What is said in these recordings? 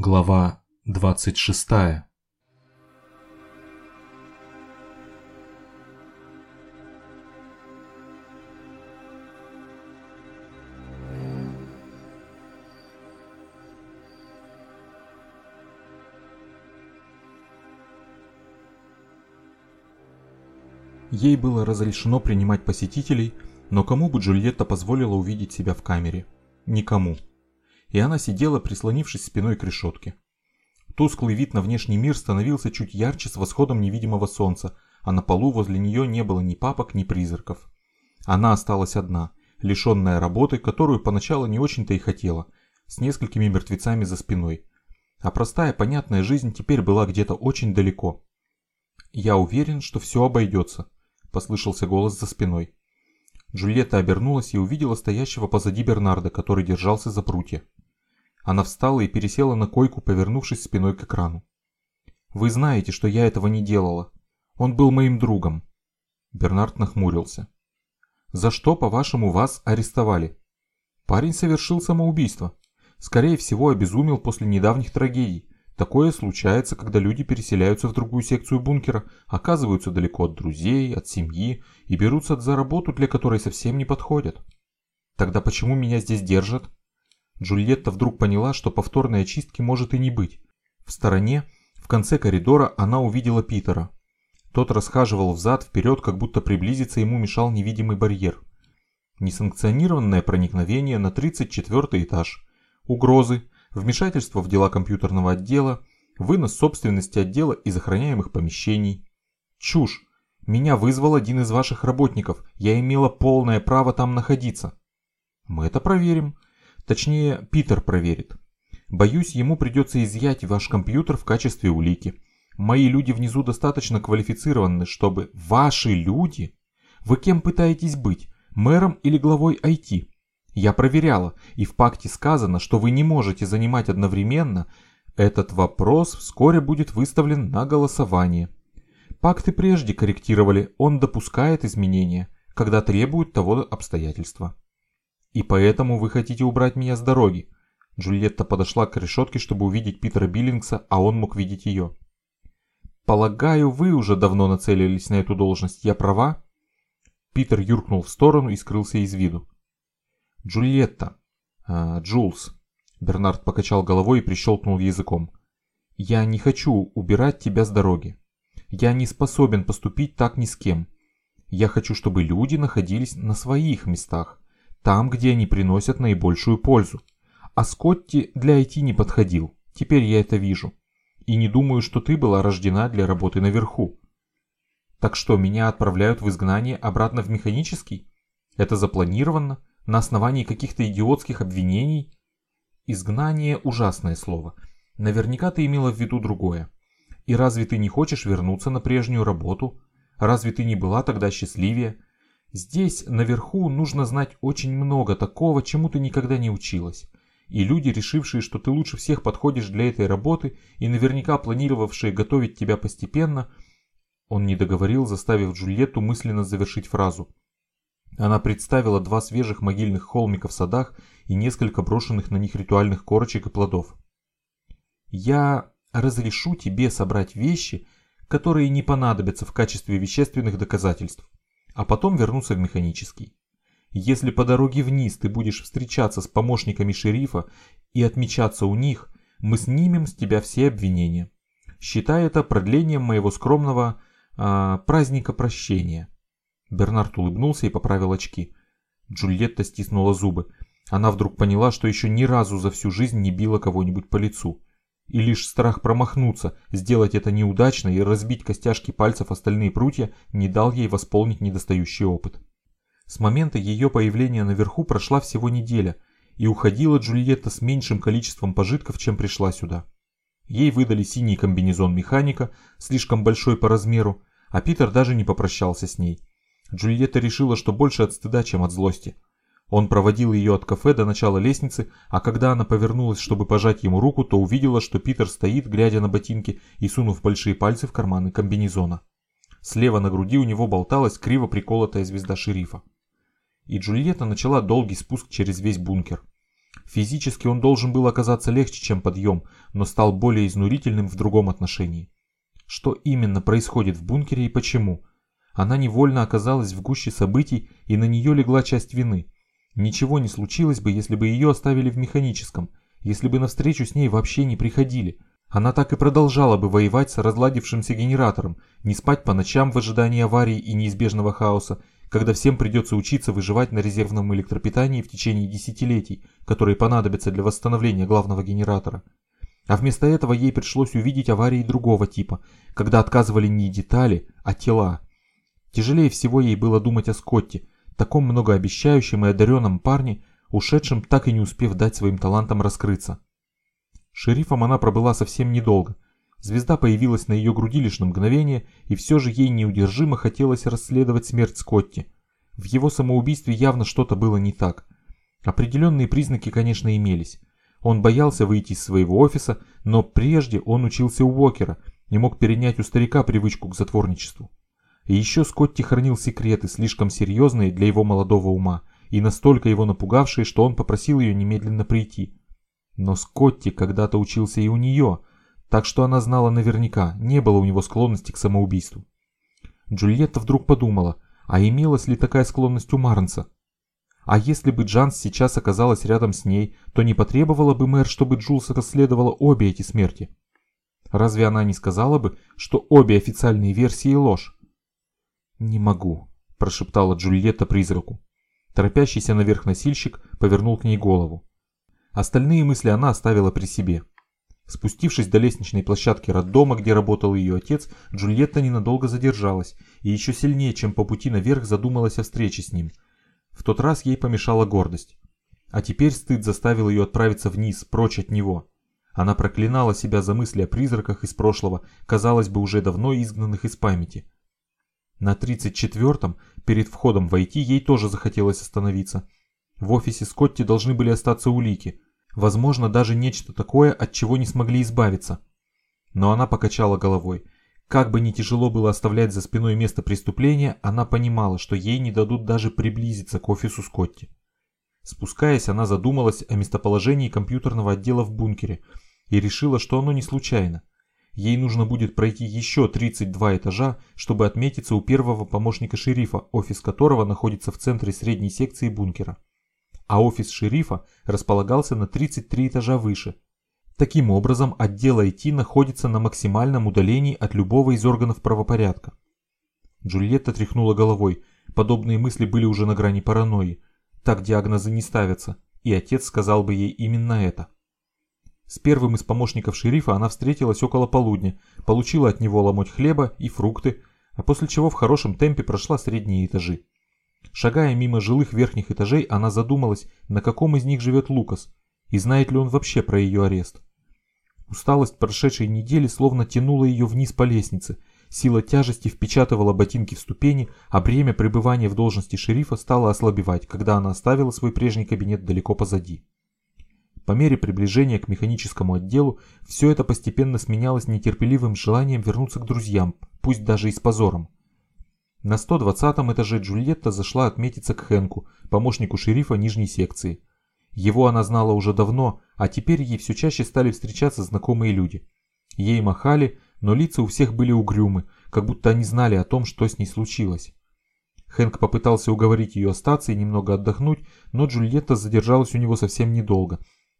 Глава 26 Ей было разрешено принимать посетителей, но кому бы Джульетта позволила увидеть себя в камере? Никому и она сидела, прислонившись спиной к решетке. Тусклый вид на внешний мир становился чуть ярче с восходом невидимого солнца, а на полу возле нее не было ни папок, ни призраков. Она осталась одна, лишенная работы, которую поначалу не очень-то и хотела, с несколькими мертвецами за спиной. А простая, понятная жизнь теперь была где-то очень далеко. «Я уверен, что все обойдется», – послышался голос за спиной. Джульетта обернулась и увидела стоящего позади Бернарда, который держался за прутья. Она встала и пересела на койку, повернувшись спиной к экрану. «Вы знаете, что я этого не делала. Он был моим другом». Бернард нахмурился. «За что, по-вашему, вас арестовали?» «Парень совершил самоубийство. Скорее всего, обезумел после недавних трагедий. Такое случается, когда люди переселяются в другую секцию бункера, оказываются далеко от друзей, от семьи и берутся за работу, для которой совсем не подходят. Тогда почему меня здесь держат?» Джульетта вдруг поняла, что повторной очистки может и не быть. В стороне, в конце коридора, она увидела Питера. Тот расхаживал взад-вперед, как будто приблизиться ему мешал невидимый барьер. Несанкционированное проникновение на 34 этаж. Угрозы, вмешательство в дела компьютерного отдела, вынос собственности отдела из охраняемых помещений. Чушь. Меня вызвал один из ваших работников. Я имела полное право там находиться. Мы это проверим. Точнее, Питер проверит. Боюсь, ему придется изъять ваш компьютер в качестве улики. Мои люди внизу достаточно квалифицированы, чтобы... Ваши люди? Вы кем пытаетесь быть? Мэром или главой IT? Я проверяла, и в пакте сказано, что вы не можете занимать одновременно. Этот вопрос вскоре будет выставлен на голосование. Пакты прежде корректировали, он допускает изменения, когда требуют того обстоятельства. И поэтому вы хотите убрать меня с дороги. Джульетта подошла к решетке, чтобы увидеть Питера Биллингса, а он мог видеть ее. Полагаю, вы уже давно нацелились на эту должность, я права? Питер юркнул в сторону и скрылся из виду. Джульетта, э, Джулс. Бернард покачал головой и прищелкнул языком. Я не хочу убирать тебя с дороги. Я не способен поступить так ни с кем. Я хочу, чтобы люди находились на своих местах, там, где они приносят наибольшую пользу. А Скотти для IT не подходил, теперь я это вижу. И не думаю, что ты была рождена для работы наверху. Так что, меня отправляют в изгнание обратно в механический? Это запланировано? На основании каких-то идиотских обвинений? Изгнание – ужасное слово. Наверняка ты имела в виду другое. И разве ты не хочешь вернуться на прежнюю работу? Разве ты не была тогда счастливее? Здесь, наверху, нужно знать очень много такого, чему ты никогда не училась. И люди, решившие, что ты лучше всех подходишь для этой работы и наверняка планировавшие готовить тебя постепенно, он не договорил, заставив Джульетту мысленно завершить фразу. Она представила два свежих могильных холмика в садах и несколько брошенных на них ритуальных корочек и плодов. «Я разрешу тебе собрать вещи, которые не понадобятся в качестве вещественных доказательств а потом вернуться в механический. Если по дороге вниз ты будешь встречаться с помощниками шерифа и отмечаться у них, мы снимем с тебя все обвинения. Считай это продлением моего скромного э, праздника прощения. Бернард улыбнулся и поправил очки. Джульетта стиснула зубы. Она вдруг поняла, что еще ни разу за всю жизнь не била кого-нибудь по лицу и лишь страх промахнуться, сделать это неудачно и разбить костяшки пальцев остальные прутья не дал ей восполнить недостающий опыт. С момента ее появления наверху прошла всего неделя, и уходила Джульетта с меньшим количеством пожитков, чем пришла сюда. Ей выдали синий комбинезон механика, слишком большой по размеру, а Питер даже не попрощался с ней. Джульетта решила, что больше от стыда, чем от злости – он проводил ее от кафе до начала лестницы, а когда она повернулась, чтобы пожать ему руку, то увидела, что Питер стоит, глядя на ботинки и сунув большие пальцы в карманы комбинезона. Слева на груди у него болталась криво приколотая звезда шерифа. И Джульетта начала долгий спуск через весь бункер. Физически он должен был оказаться легче, чем подъем, но стал более изнурительным в другом отношении. Что именно происходит в бункере и почему? Она невольно оказалась в гуще событий, и на нее легла часть вины. Ничего не случилось бы, если бы ее оставили в механическом, если бы навстречу с ней вообще не приходили. Она так и продолжала бы воевать с разладившимся генератором, не спать по ночам в ожидании аварии и неизбежного хаоса, когда всем придется учиться выживать на резервном электропитании в течение десятилетий, которые понадобятся для восстановления главного генератора. А вместо этого ей пришлось увидеть аварии другого типа, когда отказывали не детали, а тела. Тяжелее всего ей было думать о Скотте, таком многообещающем и одаренном парне, ушедшем так и не успев дать своим талантам раскрыться. Шерифом она пробыла совсем недолго – Звезда появилась на ее груди лишь на мгновение, и все же ей неудержимо хотелось расследовать смерть Скотти. В его самоубийстве явно что-то было не так. Определенные признаки, конечно, имелись. Он боялся выйти из своего офиса, но прежде он учился у Уокера и мог перенять у старика привычку к затворничеству. И еще Скотти хранил секреты, слишком серьезные для его молодого ума, и настолько его напугавшие, что он попросил ее немедленно прийти. Но Скотти когда-то учился и у нее, так что она знала наверняка, не было у него склонности к самоубийству. Джульетта вдруг подумала, а имелась ли такая склонность у Марнса? А если бы Джанс сейчас оказалась рядом с ней, то не потребовала бы мэр, чтобы Джулс расследовала обе эти смерти? Разве она не сказала бы, что обе официальные версии ложь? «Не могу», – прошептала Джульетта призраку. Торопящийся наверх носильщик повернул к ней голову. Остальные мысли она оставила при себе. Спустившись до лестничной площадки роддома, где работал ее отец, Джульетта ненадолго задержалась и еще сильнее, чем по пути наверх, задумалась о встрече с ним. В тот раз ей помешала гордость. А теперь стыд заставил ее отправиться вниз, прочь от него. Она проклинала себя за мысли о призраках из прошлого, казалось бы, уже давно изгнанных из памяти. На 34-м, перед входом в IT, ей тоже захотелось остановиться. В офисе Скотти должны были остаться улики – Возможно, даже нечто такое, от чего не смогли избавиться. Но она покачала головой. Как бы ни тяжело было оставлять за спиной место преступления, она понимала, что ей не дадут даже приблизиться к офису Скотти. Спускаясь, она задумалась о местоположении компьютерного отдела в бункере и решила, что оно не случайно. Ей нужно будет пройти еще 32 этажа, чтобы отметиться у первого помощника шерифа, офис которого находится в центре средней секции бункера а офис шерифа располагался на 33 этажа выше. Таким образом, отдел IT находится на максимальном удалении от любого из органов правопорядка. Джульетта тряхнула головой, подобные мысли были уже на грани паранойи. Так диагнозы не ставятся, и отец сказал бы ей именно это. С первым из помощников шерифа она встретилась около полудня, получила от него ломоть хлеба и фрукты, а после чего в хорошем темпе прошла средние этажи. Шагая мимо жилых верхних этажей, она задумалась, на каком из них живет Лукас, и знает ли он вообще про ее арест. Усталость прошедшей недели словно тянула ее вниз по лестнице, сила тяжести впечатывала ботинки в ступени, а бремя пребывания в должности шерифа стало ослабевать, когда она оставила свой прежний кабинет далеко позади. По мере приближения к механическому отделу, все это постепенно сменялось нетерпеливым желанием вернуться к друзьям, пусть даже и с позором. На 120 этаже Джульетта зашла отметиться к Хэнку, помощнику шерифа нижней секции. Его она знала уже давно, а теперь ей все чаще стали встречаться знакомые люди. Ей махали, но лица у всех были угрюмы, как будто они знали о том, что с ней случилось. Хэнк попытался уговорить ее остаться и немного отдохнуть, но Джульетта задержалась у него совсем недолго,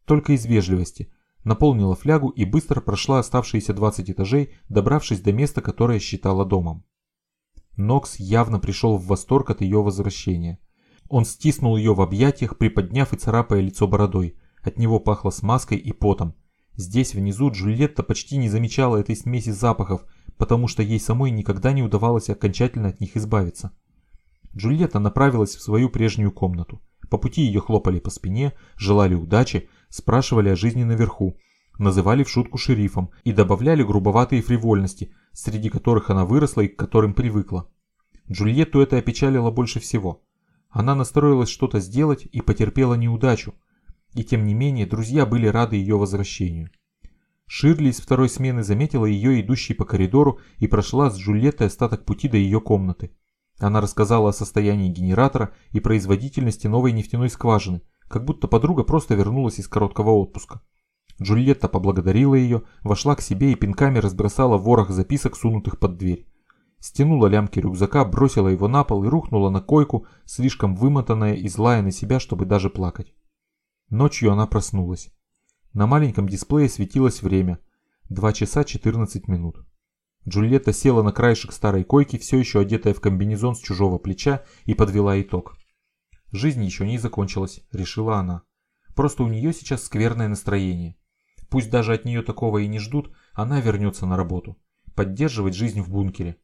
только из вежливости. Наполнила флягу и быстро прошла оставшиеся 20 этажей, добравшись до места, которое считала домом. Нокс явно пришел в восторг от ее возвращения. Он стиснул ее в объятиях, приподняв и царапая лицо бородой. От него пахло смазкой и потом. Здесь внизу Джульетта почти не замечала этой смеси запахов, потому что ей самой никогда не удавалось окончательно от них избавиться. Джульетта направилась в свою прежнюю комнату. По пути ее хлопали по спине, желали удачи, спрашивали о жизни наверху, называли в шутку шерифом и добавляли грубоватые фривольности, среди которых она выросла и к которым привыкла. Джульетту это опечалило больше всего. Она настроилась что-то сделать и потерпела неудачу. И тем не менее, друзья были рады ее возвращению. Ширли из второй смены заметила ее идущей по коридору и прошла с Джульеттой остаток пути до ее комнаты. Она рассказала о состоянии генератора и производительности новой нефтяной скважины, как будто подруга просто вернулась из короткого отпуска. Джульетта поблагодарила ее, вошла к себе и пинками разбросала ворох записок, сунутых под дверь. Стянула лямки рюкзака, бросила его на пол и рухнула на койку, слишком вымотанная и злая на себя, чтобы даже плакать. Ночью она проснулась. На маленьком дисплее светилось время. 2 часа 14 минут. Джульетта села на краешек старой койки, все еще одетая в комбинезон с чужого плеча, и подвела итог. Жизнь еще не закончилась, решила она. Просто у нее сейчас скверное настроение. Пусть даже от нее такого и не ждут, она вернется на работу. Поддерживать жизнь в бункере.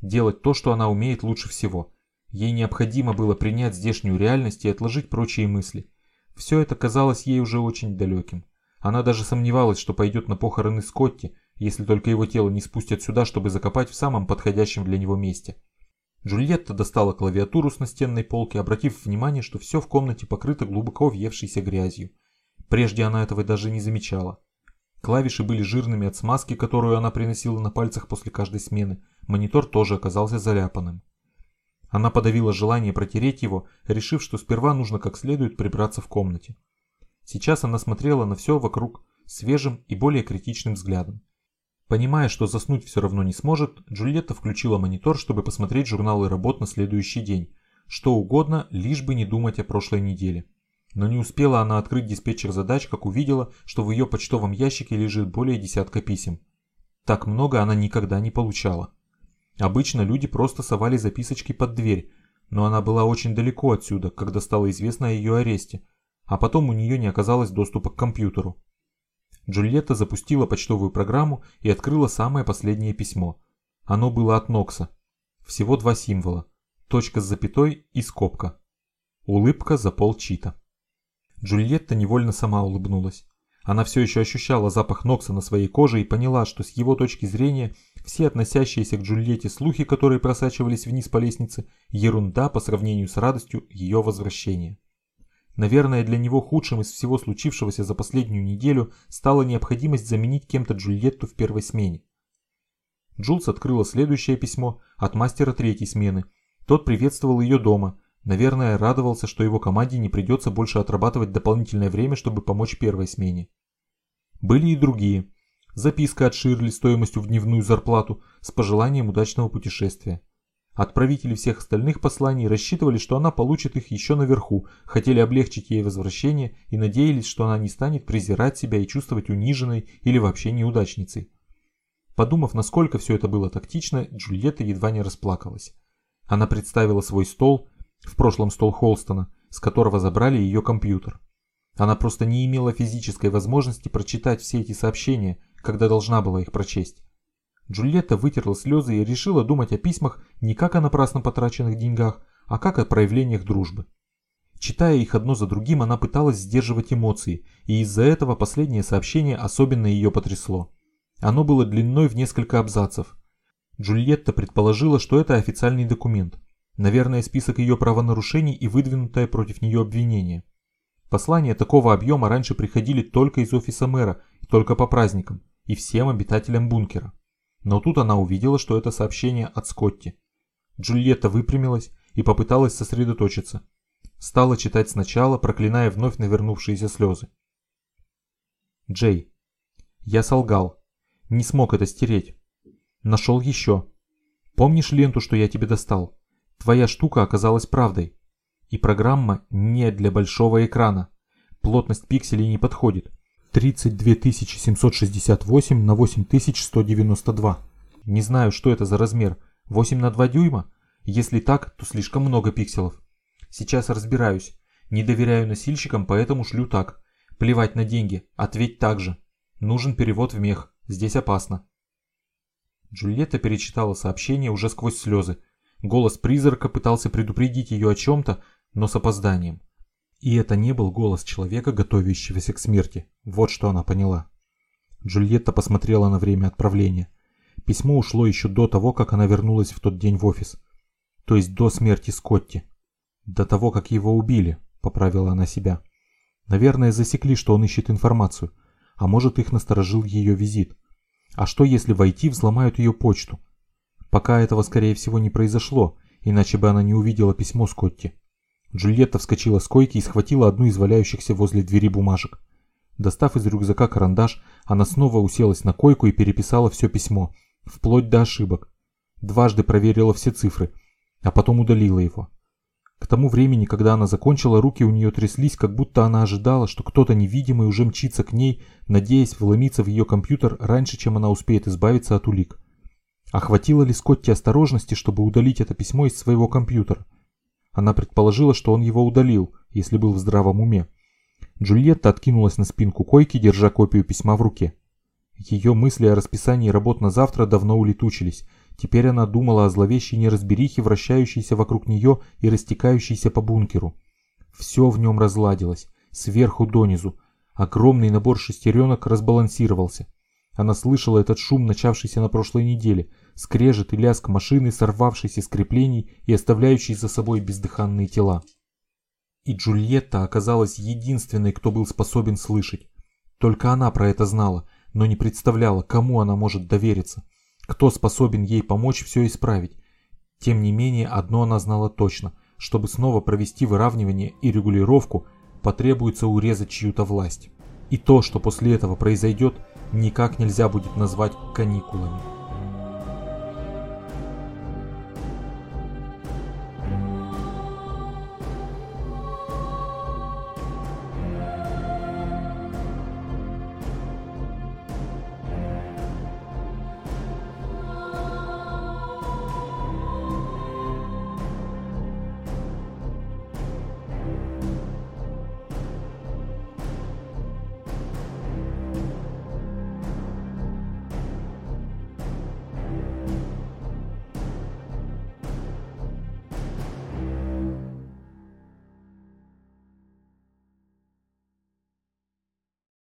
Делать то, что она умеет лучше всего. Ей необходимо было принять здешнюю реальность и отложить прочие мысли. Все это казалось ей уже очень далеким. Она даже сомневалась, что пойдет на похороны Скотти, если только его тело не спустят сюда, чтобы закопать в самом подходящем для него месте. Джульетта достала клавиатуру с настенной полки, обратив внимание, что все в комнате покрыто глубоко въевшейся грязью. Прежде она этого даже не замечала. Клавиши были жирными от смазки, которую она приносила на пальцах после каждой смены. Монитор тоже оказался заляпанным. Она подавила желание протереть его, решив, что сперва нужно как следует прибраться в комнате. Сейчас она смотрела на все вокруг свежим и более критичным взглядом. Понимая, что заснуть все равно не сможет, Джульетта включила монитор, чтобы посмотреть журналы работ на следующий день. Что угодно, лишь бы не думать о прошлой неделе. Но не успела она открыть диспетчер задач, как увидела, что в ее почтовом ящике лежит более десятка писем. Так много она никогда не получала. Обычно люди просто совали записочки под дверь, но она была очень далеко отсюда, когда стало известно о ее аресте, а потом у нее не оказалось доступа к компьютеру. Джульетта запустила почтовую программу и открыла самое последнее письмо. Оно было от Нокса. Всего два символа. Точка с запятой и скобка. Улыбка за полчита. Джульетта невольно сама улыбнулась. Она все еще ощущала запах Нокса на своей коже и поняла, что с его точки зрения все относящиеся к Джульетте слухи, которые просачивались вниз по лестнице, ерунда по сравнению с радостью ее возвращения. Наверное, для него худшим из всего случившегося за последнюю неделю стала необходимость заменить кем-то Джульетту в первой смене. Джулс открыла следующее письмо от мастера третьей смены. Тот приветствовал ее дома. Наверное, радовался, что его команде не придется больше отрабатывать дополнительное время, чтобы помочь первой смене. Были и другие. Записка от Ширли стоимостью в дневную зарплату с пожеланием удачного путешествия. Отправители всех остальных посланий рассчитывали, что она получит их еще наверху, хотели облегчить ей возвращение и надеялись, что она не станет презирать себя и чувствовать униженной или вообще неудачницей. Подумав, насколько все это было тактично, Джульетта едва не расплакалась. Она представила свой стол, в прошлом стол Холстона, с которого забрали ее компьютер. Она просто не имела физической возможности прочитать все эти сообщения, когда должна была их прочесть. Джульетта вытерла слезы и решила думать о письмах не как о напрасно потраченных деньгах, а как о проявлениях дружбы. Читая их одно за другим, она пыталась сдерживать эмоции, и из-за этого последнее сообщение особенно ее потрясло. Оно было длиной в несколько абзацев. Джульетта предположила, что это официальный документ. Наверное, список ее правонарушений и выдвинутое против нее обвинение. Послания такого объема раньше приходили только из офиса мэра, только по праздникам, и всем обитателям бункера. Но тут она увидела, что это сообщение от Скотти. Джульетта выпрямилась и попыталась сосредоточиться. Стала читать сначала, проклиная вновь навернувшиеся слезы. Джей. Я солгал. Не смог это стереть. Нашел еще. Помнишь ленту, что я тебе достал? Твоя штука оказалась правдой. И программа не для большого экрана. Плотность пикселей не подходит. 32 768 на 8192. Не знаю, что это за размер. 8 на 2 дюйма? Если так, то слишком много пикселов. Сейчас разбираюсь. Не доверяю носильщикам, поэтому шлю так. Плевать на деньги, ответь так же. Нужен перевод в мех, здесь опасно. Джульетта перечитала сообщение уже сквозь слезы. Голос призрака пытался предупредить ее о чем-то, но с опозданием. И это не был голос человека, готовящегося к смерти. Вот что она поняла. Джульетта посмотрела на время отправления. Письмо ушло еще до того, как она вернулась в тот день в офис. То есть до смерти Скотти. До того, как его убили, поправила она себя. Наверное, засекли, что он ищет информацию. А может, их насторожил ее визит. А что, если войти взломают ее почту? Пока этого, скорее всего, не произошло, иначе бы она не увидела письмо Скотти. Джульетта вскочила с койки и схватила одну из валяющихся возле двери бумажек. Достав из рюкзака карандаш, она снова уселась на койку и переписала все письмо, вплоть до ошибок. Дважды проверила все цифры, а потом удалила его. К тому времени, когда она закончила, руки у нее тряслись, как будто она ожидала, что кто-то невидимый уже мчится к ней, надеясь вломиться в ее компьютер раньше, чем она успеет избавиться от улик. А хватило ли Скотти осторожности, чтобы удалить это письмо из своего компьютера? Она предположила, что он его удалил, если был в здравом уме. Джульетта откинулась на спинку койки, держа копию письма в руке. Ее мысли о расписании работ на завтра давно улетучились. Теперь она думала о зловещей неразберихе, вращающейся вокруг нее и растекающейся по бункеру. Все в нем разладилось, сверху донизу. Огромный набор шестеренок разбалансировался. Она слышала этот шум, начавшийся на прошлой неделе, скрежет и лязг машины, сорвавшийся с креплений и оставляющий за собой бездыханные тела. И Джульетта оказалась единственной, кто был способен слышать. Только она про это знала, но не представляла, кому она может довериться, кто способен ей помочь все исправить. Тем не менее, одно она знала точно, чтобы снова провести выравнивание и регулировку, потребуется урезать чью-то власть. И то, что после этого произойдет, никак нельзя будет назвать каникулами.